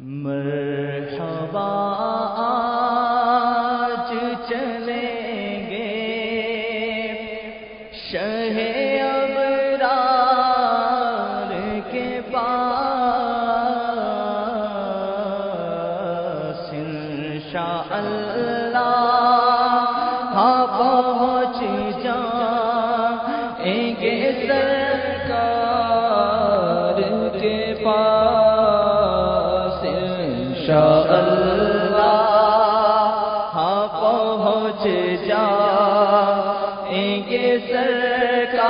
مرحبا آج چلیں گے۔ شہ ابرار کے پاس انشاءاللہ۔ شاء اللہ ہاں پہنچ جا گے سرکار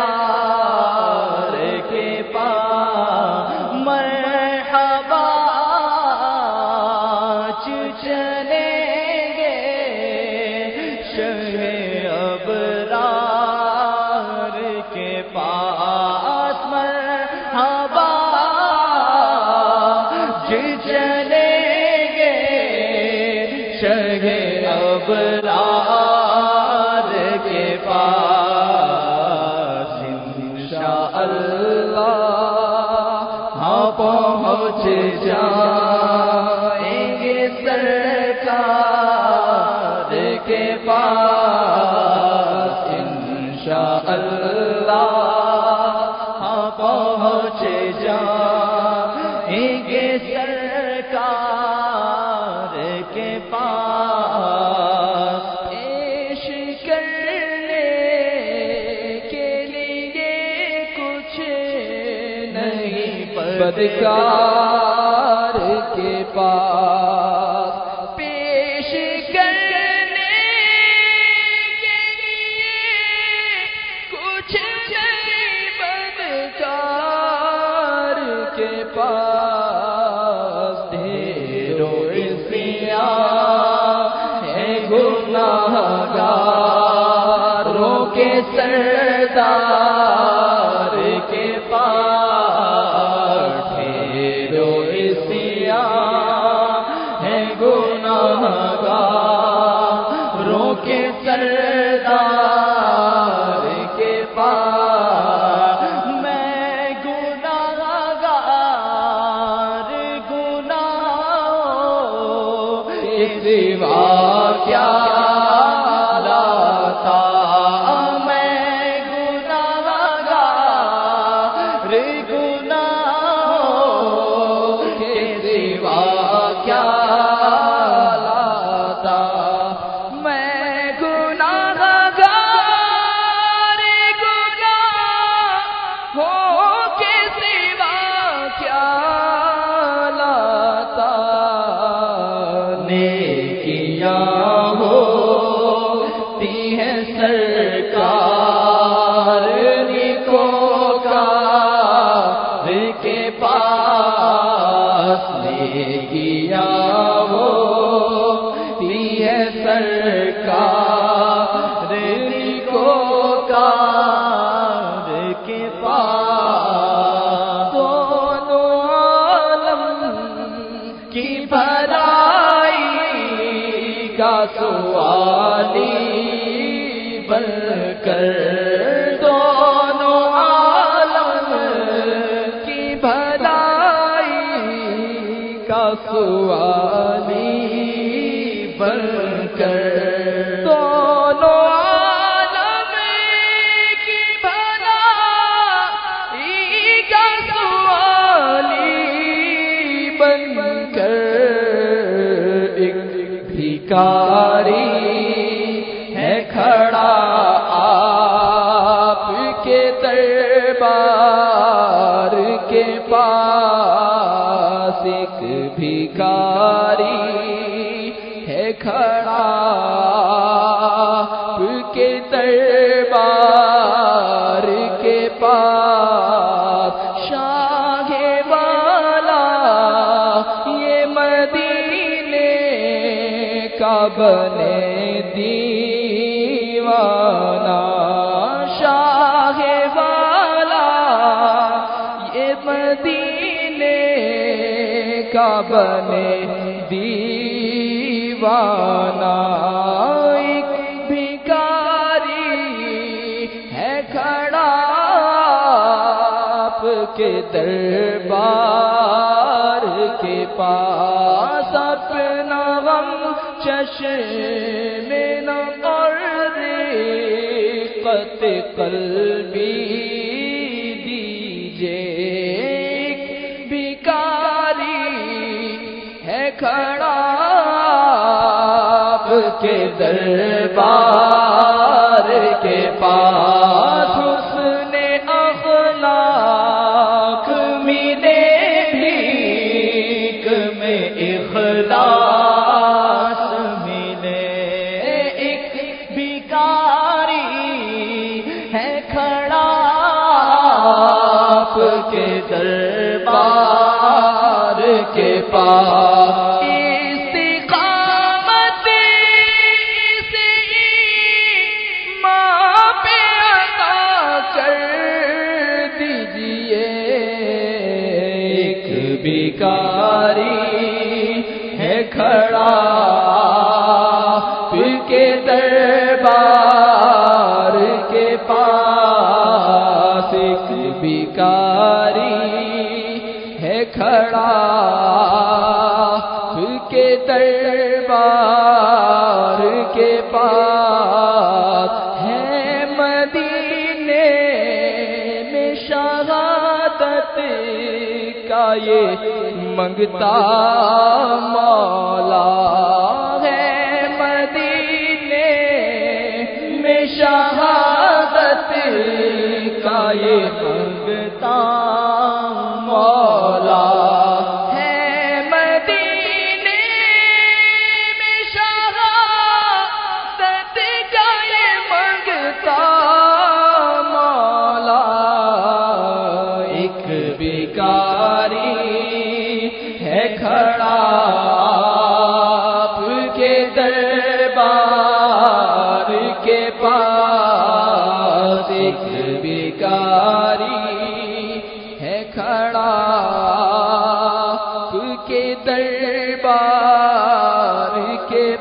کے پاس مرحبا چلیں ابرار کے پاس انشاء اللہ ہاں پہنچ جائیں گے سرکار کے پاس انشاء اللہ بدکار کے پاس پیش کرنے کے لیے کچھ بدکار کے پاس ڈھیرو اسیا ہے گناہ گاروں کے سردار گار کی بھلائی کا سوالی بن کر دونوں عالم کی بھلائی کا سوالی بن بھکاری ہے کھڑا آپ کے دربار کے پاس ایک بھکاری ہے کھڑا بنے دیوانا کے دربار کے پاس اپنا غم چش میں نہ اور قلبی کے دربار کے پاس اس نے اخلاق ملے بھیک میں اخلاص ملے۔ ایک بیکاری ہے کھڑا آپ کے دربار کے پاس۔ بیکاری ہے کھڑا پھر کے دربار کے پاس ایک بیکاری ہے کھڑا پھر کے دربار کے پاس یہ منگتا مولا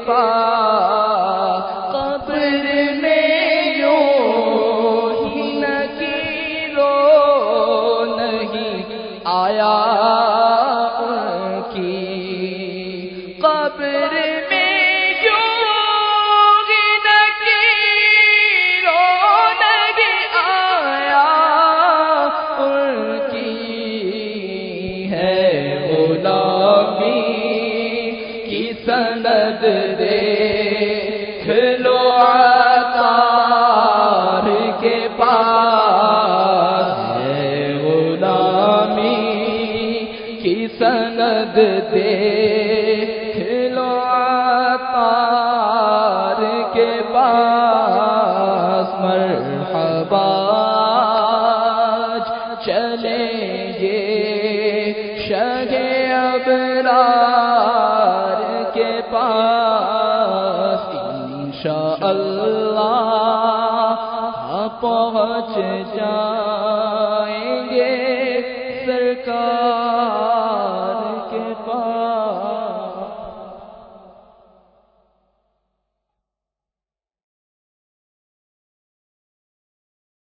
پاک پہنچ جائیں گے سرکار